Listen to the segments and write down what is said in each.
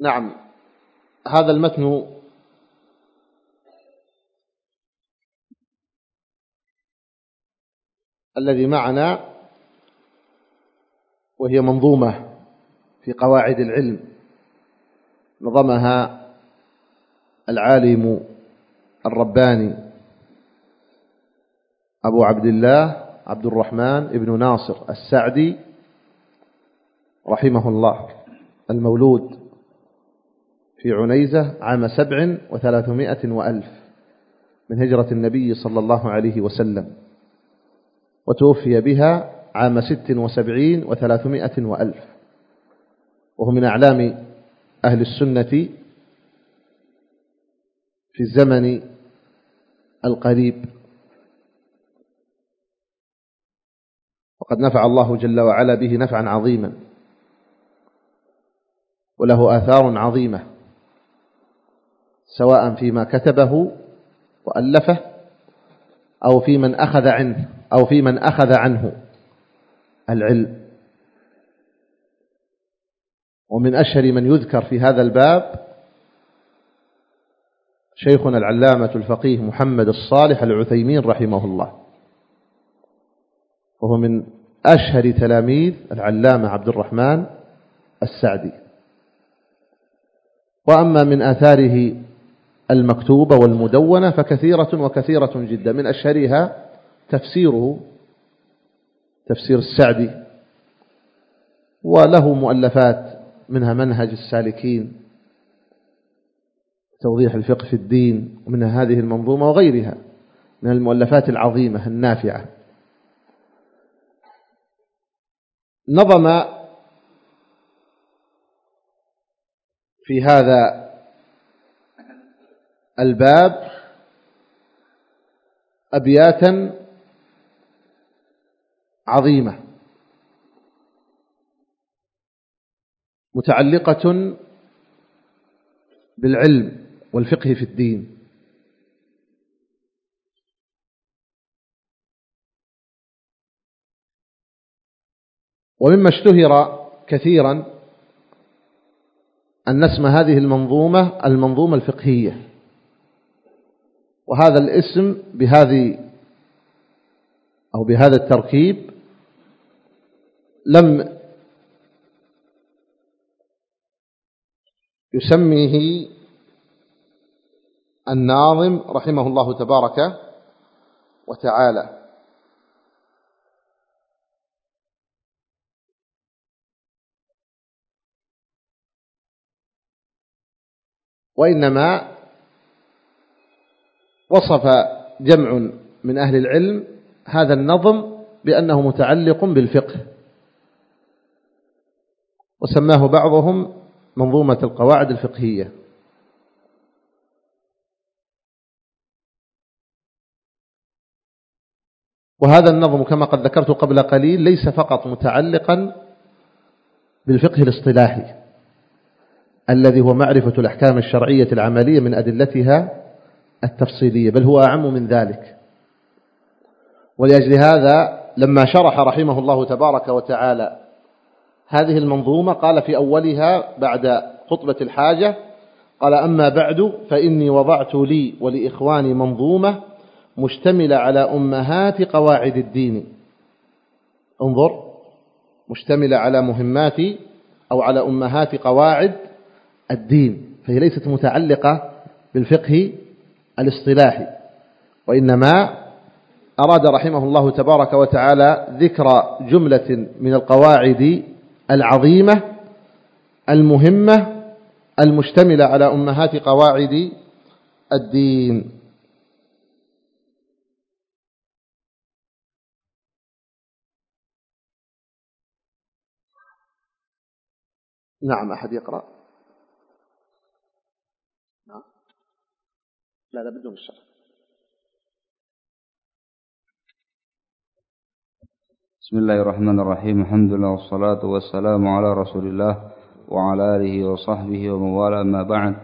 نعم. هذا المتن الذي معنا وهي منظومة في قواعد العلم نظمها العالم الرباني أبو عبد الله عبد الرحمن ابن ناصر السعدي رحمه الله المولود. في عنيزة عام سبع وثلاثمائة وألف من هجرة النبي صلى الله عليه وسلم وتوفي بها عام ست وسبعين وثلاثمائة وألف. وهو من أعلام أهل السنة في الزمن القريب. وقد نفع الله جل وعلا به نفعا عظيما وله آثار عظيمة. سواء فيما كتبه وألفه أو في من أخذ عنه أو في من أخذ عنه العلم. ومن أشهر من يذكر في هذا الباب شيخنا العلامة الفقيه محمد الصالح العثيمين رحمه الله وهو من أشهر تلاميذ العلامة عبد الرحمن السعدي. وأما من آثاره المكتوبة والمدونة فكثيرة وكثيرة جدا. من أشهرها تفسيره تفسير السعدي وله مؤلفات منها منهج السالكين توضيح الفقه في الدين ومنها هذه المنظومة وغيرها من المؤلفات العظيمة النافعة. نظم في هذا الباب أبياتا عظيمة متعلقة بالعلم والفقه في الدين. ومما اشتهر كثيرا أن نسمى هذه المنظومة المنظومة الفقهية. وهذا الاسم بهذه أو بهذا التركيب لم يسميه الناظم رحمه الله تبارك وتعالى. وإنما وصف جمع من أهل العلم هذا النظم بأنه متعلق بالفقه. وسماه بعضهم منظومة القواعد الفقهية. وهذا النظم كما قد ذكرت قبل قليل ليس فقط متعلقا بالفقه الاصطلاحي الذي هو معرفة الأحكام الشرعية العملية من أدلتها التفصيلية بل هو أعم من ذلك. ولأجل هذا لما شرح رحمه الله تبارك وتعالى هذه المنظومة قال في أولها بعد خطبة الحاجة قال أما بعد فإني وضعت لي ولإخواني منظومة مشتملة على أمهات قواعد الدين. انظر مشتملة على مهمات أو على أمهات قواعد الدين فهي ليست متعلقة بالفقه الاصطلاحي. وإنما أراد رحمه الله تبارك وتعالى ذكر جملة من القواعد العظيمة المهمة المشتملة على أمهات قواعد الدين. نعم أحد يقرأ. لا لا بدون الشرح بسم الله الرحمن الرحيم. الحمد لله والصلاة والسلام على رسول الله وعلى آله وصحبه ومن والاه. أما بعد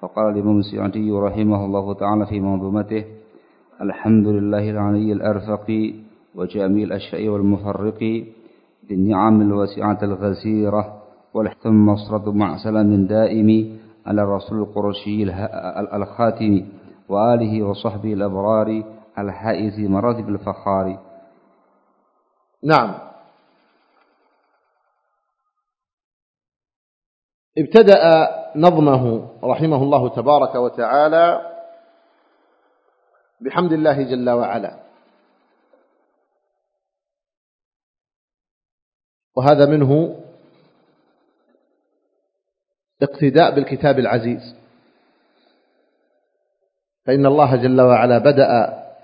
فقال الإمام السعدي رحمه الله تعالى في منظومته الحمد لله العلي الأرفق وجميل الأشياء والمفرق بالنعم الواسعة الغزيرة ثم الصلاة مع سلام دائم على الرسول القرشي الخاتم. وآله وصحبه الأبرار الحائز مراتب الفخار. نعم. ابتدأ نظمه رحمه الله تبارك وتعالى بحمد الله جل وعلا. وهذا منه اقتداء بالكتاب العزيز. فإن الله جل وعلا بدأ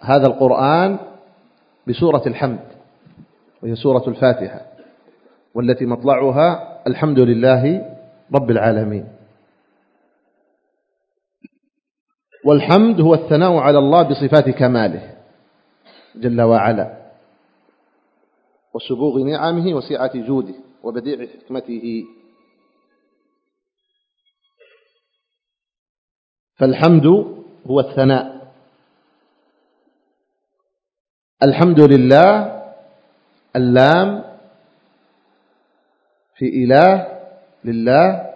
هذا القرآن بسورة الحمد وهي سورة الفاتحة والتي مطلعها الحمد لله رب العالمين. والحمد هو الثناء على الله بصفات كماله جل وعلا وسبوغ نعمه وسعة جوده وبديع حكمته. فالحمد هو الثناء. الحمد لله اللام في إله لله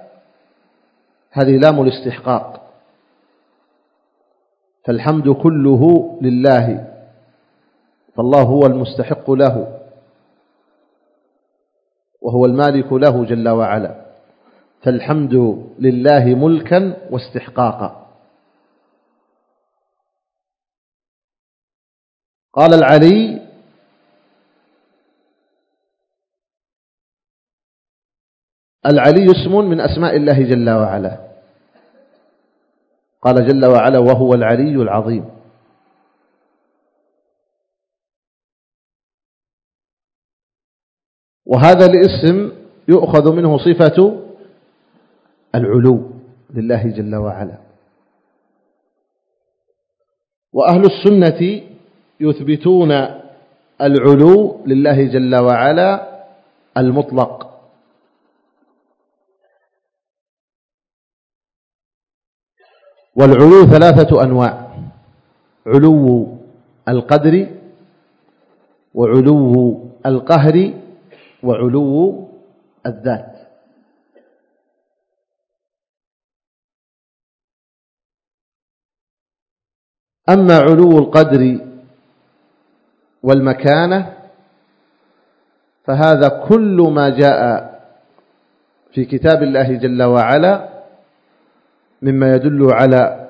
هذه لام الاستحقاق. فالحمد كله لله فالله هو المستحق له وهو المالك له جل وعلا. فالحمد لله ملكا واستحقاقا. قال العلي العلي اسم من أسماء الله جل وعلا. قال جل وعلا وهو العلي العظيم. وهذا الاسم يؤخذ منه صفة العلو لله جل وعلا. وأهل السنة يثبتون العلو لله جل وعلا المطلق. والعلو ثلاثة أنواع علو القدر وعلو القهر وعلو الذات. أما علو القدر والمكانة فهذا كل ما جاء في كتاب الله جل وعلا مما يدل على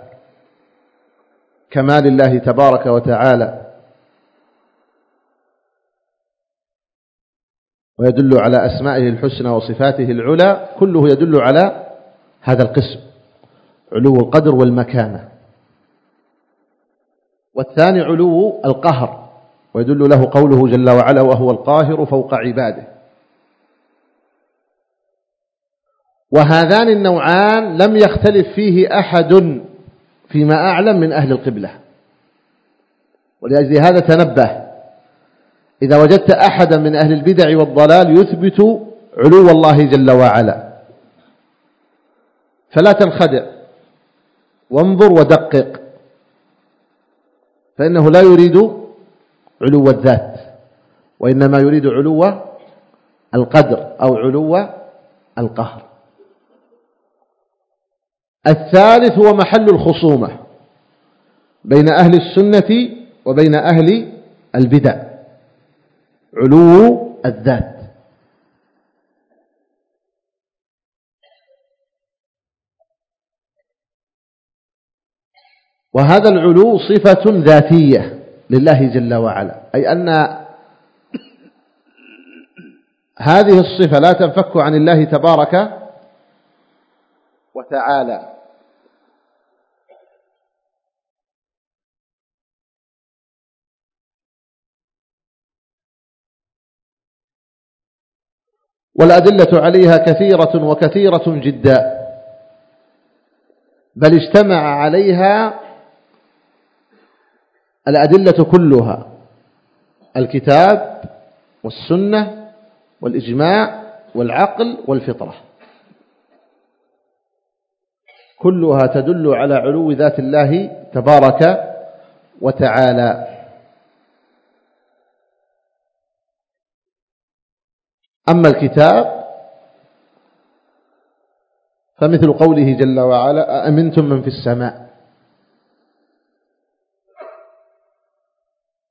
كمال الله تبارك وتعالى. ويدل على أسمائه الحسنى وصفاته العلى كله يدل على هذا القسم علو القدر والمكانة. والثاني علو القهر. ويدل له قوله جل وعلا وهو القاهر فوق عباده. وهذان النوعان لم يختلف فيه أحد فيما أعلم من أهل القبلة. ولأجل هذا تنبه. إذا وجدت أحدا من أهل البدع والضلال يثبت علو الله جل وعلا. فلا تنخدع. وانظر ودقق. فإنه لا يريد علو الذات وإنما يريد علو القدر أو علو القهر. الثالث هو محل الخصومة بين أهل السنة وبين أهل البدع علو الذات. وهذا العلو صفة ذاتية لله جل وعلا. أي أن هذه الصفة لا تنفك عن الله تبارك وتعالى. والأدلة عليها كثيرة وكثيرة جدا. بل اجتمع عليها الأدلة كلها الكتاب والسنة والإجماع والعقل والفطرة. كلها تدل على علو ذات الله تبارك وتعالى. أما الكتاب فمثل قوله جل وعلا أأمنتم من في السماء؟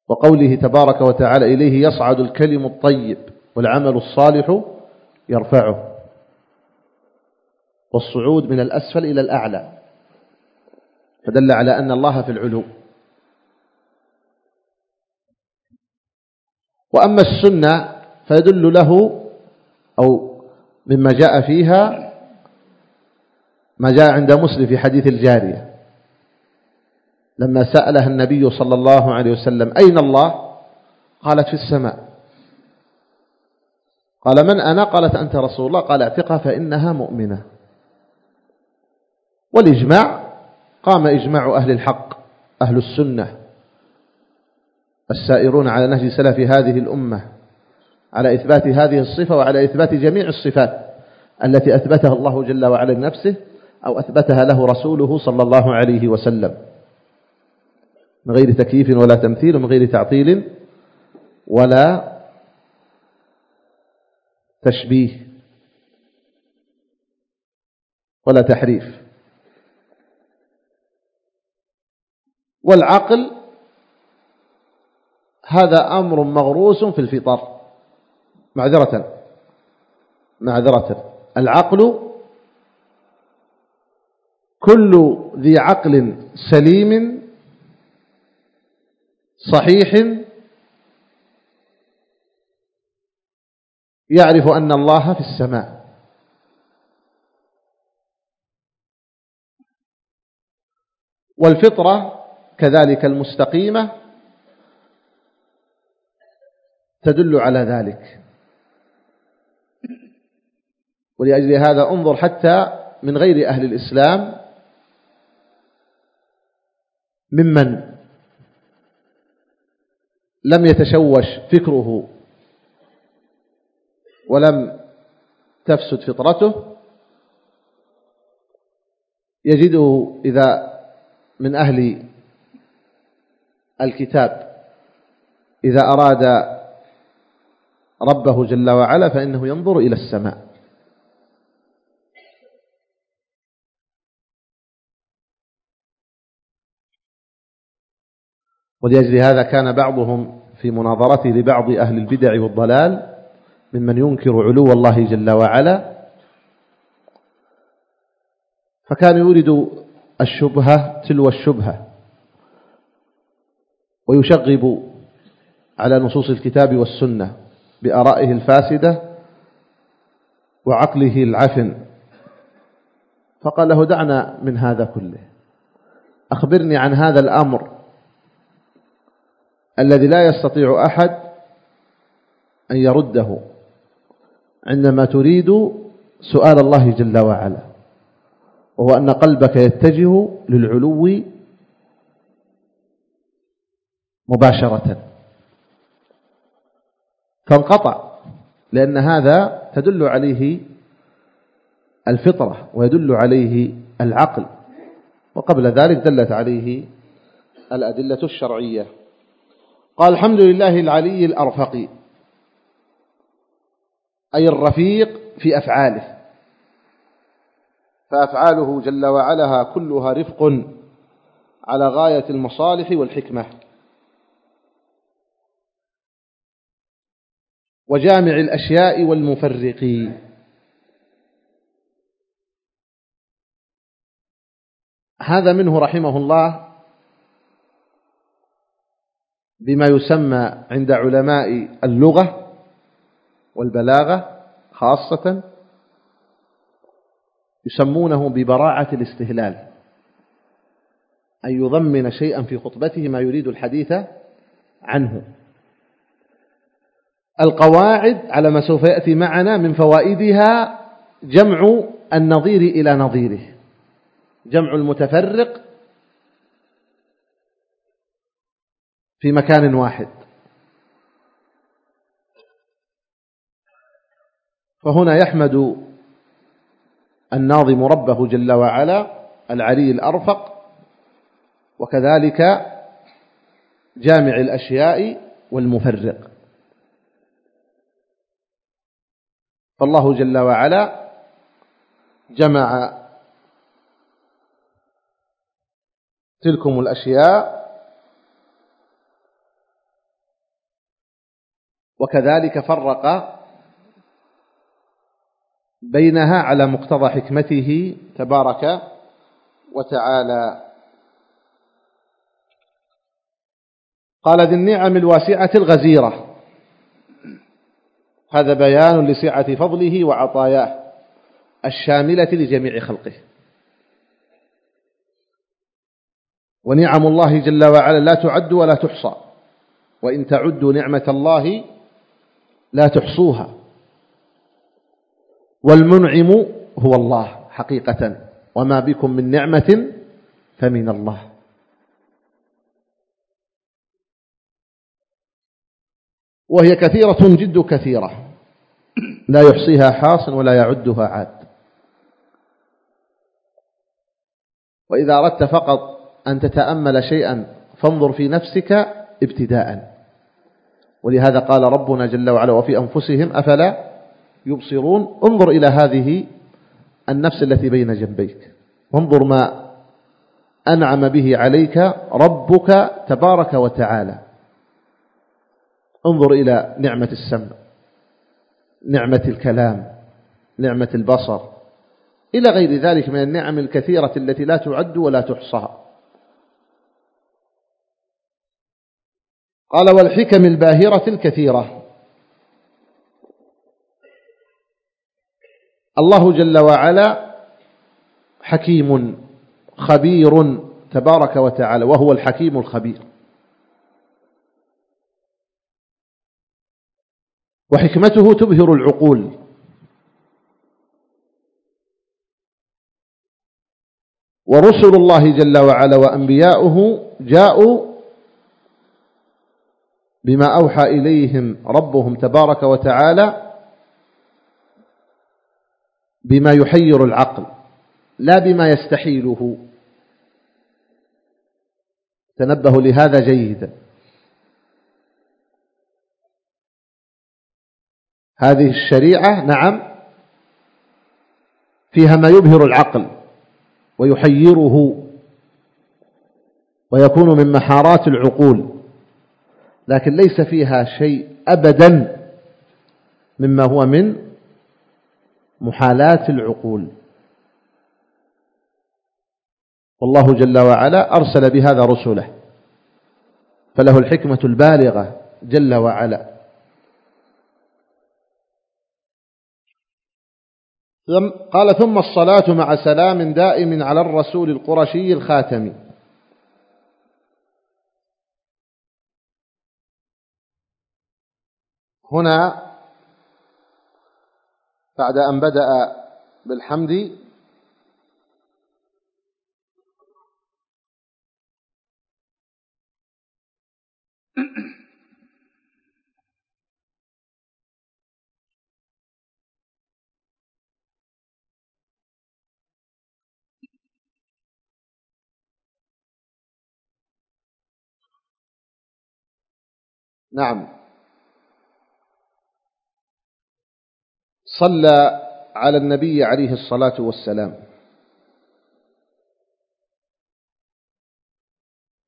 وقوله تبارك وتعالى إليه يصعد الكلم الطيب والعمل الصالح يرفعه. والصعود من الأسفل إلى الأعلى. فدل على أن الله في العلو. وأما السنة فيدل له أو مما جاء فيها ما جاء عند مسلم في حديث الجارية. لما سألها النبي صلى الله عليه وسلم أين الله؟ قالت في السماء. قال من أنا؟ قالت أنت رسول الله. قال اعتقها فإنها مؤمنة. والإجماع قام إجماع أهل الحق أهل السنة السائرون على نهج سلف هذه الأمة على إثبات هذه الصفة وعلى إثبات جميع الصفات التي أثبتها الله جل وعلا لنفسه أو أثبتها له رسوله صلى الله عليه وسلم. من غير تكييف ولا تمثيل ومن غير تعطيل ولا تشبيه ولا تحريف. والعقل هذا أمر مغروس في الفطر. معذرة. معذرة. العقل كل ذي عقل سليم صحيح يعرف أن الله في السماء. والفطرة كذلك المستقيمة تدل على ذلك. ولأجل هذا انظر حتى من غير أهل الإسلام ممن لم يتشوش فكره ولم تفسد فطرته يجده إذا من أهل الكتاب إذا أراد ربه جل وعلا فإنه ينظر إلى السماء. ولأجل هذا كان بعضهم في مناظرته لبعض أهل البدع والضلال ممن ينكر علو الله جل وعلا. فكان يورد الشبهة تلو الشبهة ويشغب على نصوص الكتاب والسنة بآرائه الفاسدة وعقله العفن. فقال له دعنا من هذا كله أخبرني عن هذا الأمر. الذي لا يستطيع أحد أن يرده عندما تريد سؤال الله جل وعلا وهو أن قلبك يتجه للعلو مباشرة. فانقطع لأن هذا تدل عليه الفطرة ويدل عليه العقل وقبل ذلك دلت عليه الأدلة الشرعية. قال الحمد لله العلي الأرفق أي الرفيق في أفعاله. فأفعاله جل وعلا كلها رفق على غاية المصالح والحكمة. وجامع الأشياء والمفرق. هذا منه رحمه الله بما يسمى عند علماء اللغة والبلاغة خاصة يسمونه ببراعة الاستهلال أن يضمن شيئا في خطبته ما يريد الحديث عنه. القواعد على ما سوف يأتي معنا من فوائدها جمع النظير إلى نظيره جمع المتفرق في مكان واحد. فهنا يحمد الناظم ربه جل وعلا العلي الأرفق وكذلك جامع الأشياء والمفرق. فالله جل وعلا جمع تلكم الأشياء وكذلك فرق بينها على مقتضى حكمته تبارك وتعالى. قال ذي النعم الواسعة الغزيرة. هذا بيان لسعة فضله وعطاياه الشاملة لجميع خلقه. ونعم الله جل وعلا لا تعد ولا تحصى. وإن تعدوا نعمة الله لا تحصوها. والمنعم هو الله حقيقة. وما بكم من نعمة فمن الله. وهي كثيرة جد كثيرة. لا يحصيها حاص ولا يعدها عاد. وإذا أردت فقط أن تتأمل شيئا فانظر في نفسك ابتداء. ولهذا قال ربنا جل وعلا وفي أنفسهم أفلا يبصرون؟ انظر إلى هذه النفس التي بين جنبيك. وانظر ما أنعم به عليك ربك تبارك وتعالى. انظر إلى نعمة السمع نعمة الكلام نعمة البصر. إلى غير ذلك من النعم الكثيرة التي لا تعد ولا تحصى. قال والحكم الباهرة الكثيرة. الله جل وعلا حكيم خبير تبارك وتعالى وهو الحكيم الخبير. وحكمته تبهر العقول. ورسل الله جل وعلا وأنبياؤه جاءوا بما أوحى إليهم ربهم تبارك وتعالى بما يحير العقل لا بما يستحيله. تنبهوا لهذا جيدا. هذه الشريعة نعم فيها ما يبهر العقل ويحيره ويكون من محارات العقول. لكن ليس فيها شيء أبدا مما هو من محالات العقول. والله جل وعلا أرسل بهذا رسله فله الحكمة البالغة جل وعلا. قال ثم الصلاة مع سلام دائم على الرسول القرشي الخاتمي. هنا بعد أن بدأ بالحمد نعم. صلى على النبي عليه الصلاة والسلام.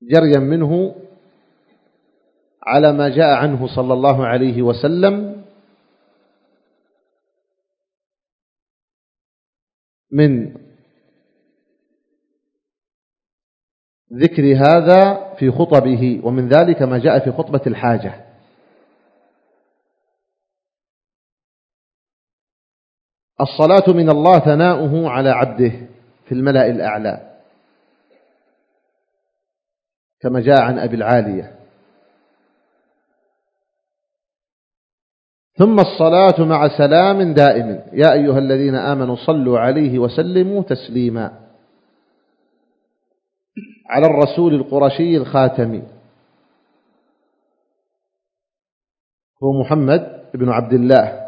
جريا منه على ما جاء عنه صلى الله عليه وسلم. من ذكر هذا في خطبه ومن ذلك ما جاء في خطبة الحاجة. الصلاة من الله ثناؤه على عبده في الملأ الأعلى. كما جاء عن أبي العالية. ثم الصلاة مع سلام دائم. يا أيها الذين آمنوا صلوا عليه وسلموا تسليما. على الرسول القرشي الخاتمي هو محمد بن عبد الله.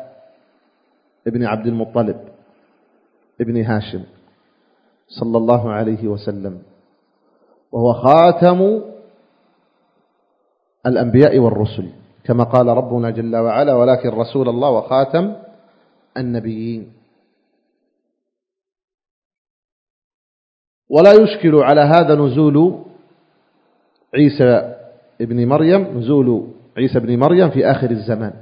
ابن عبد المطلب ابن هاشم صلى الله عليه وسلم وهو خاتم الأنبياء والرسل كما قال ربنا جل وعلا ولكن رسول الله وخاتم النبيين ولا يشكل على هذا نزول عيسى ابن مريم نزول عيسى ابن مريم في آخر الزمان.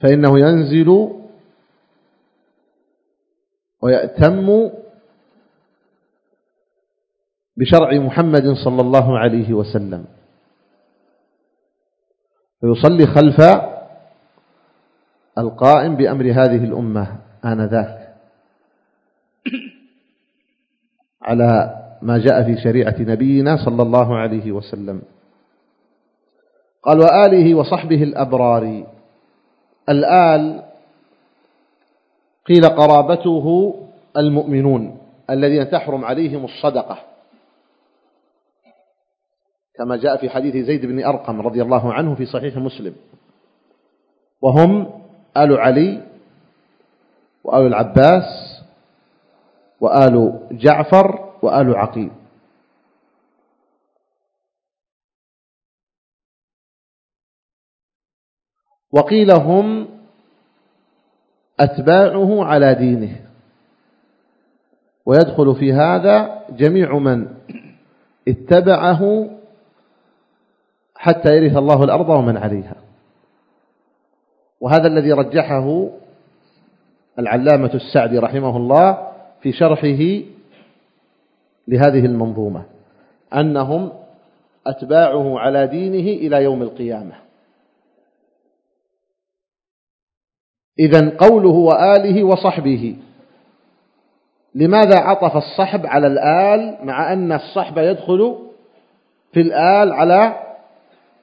فإنه ينزل ويأتم بشرع محمد صلى الله عليه وسلم. فيصلي خلف القائم بأمر هذه الأمة آنذاك. على ما جاء في شريعة نبينا صلى الله عليه وسلم. قال وآله وصحبه الأبرار الآل قيل قرابته المؤمنون الذين تحرم عليهم الصدقة. كما جاء في حديث زيد بن أرقم رضي الله عنه في صحيح مسلم. وهم آل علي وآل العباس وآل جعفر وآل عقيل. وقيل هم أتباعه على دينه. ويدخل في هذا جميع من اتبعه حتى يرث الله الأرض ومن عليها. وهذا الذي رجحه العلامة السعدي رحمه الله في شرحه لهذه المنظومة أنهم أتباعه على دينه إلى يوم القيامة. إذا قوله وآله وصحبه. لماذا عطف الصحب على الآل مع أن الصحب يدخل في الآل على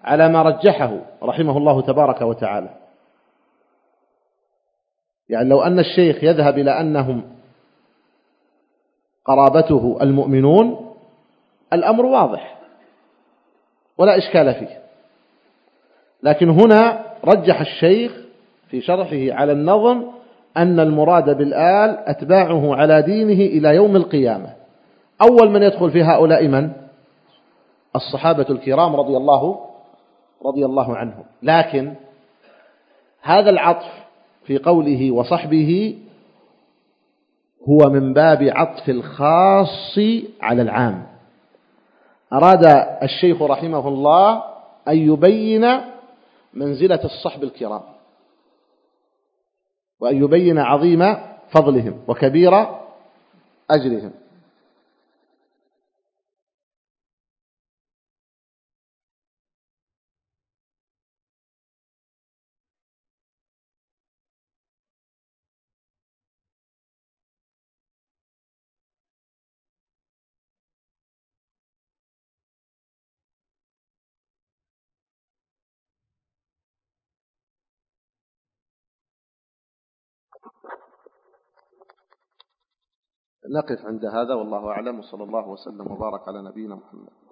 على ما رجحه رحمه الله تبارك وتعالى؟ يعني لو أن الشيخ يذهب إلى أنهم قرابته المؤمنون الأمر واضح ولا إشكال فيه. لكن هنا رجح الشيخ في شرحه على النظم أن المراد بالآل أتباعه على دينه إلى يوم القيامة. أول من يدخل في هؤلاء من؟ الصحابة الكرام رضي الله رضي الله عنهم. لكن هذا العطف في قوله وصحبه هو من باب عطف الخاص على العام. أراد الشيخ رحمه الله أن يبين منزلة الصحب الكرام. وأن يبين عظيم فضلهم وكبير أجرهم. نقف عند هذا والله أعلم وصلى الله وسلم وبارك على نبينا محمد.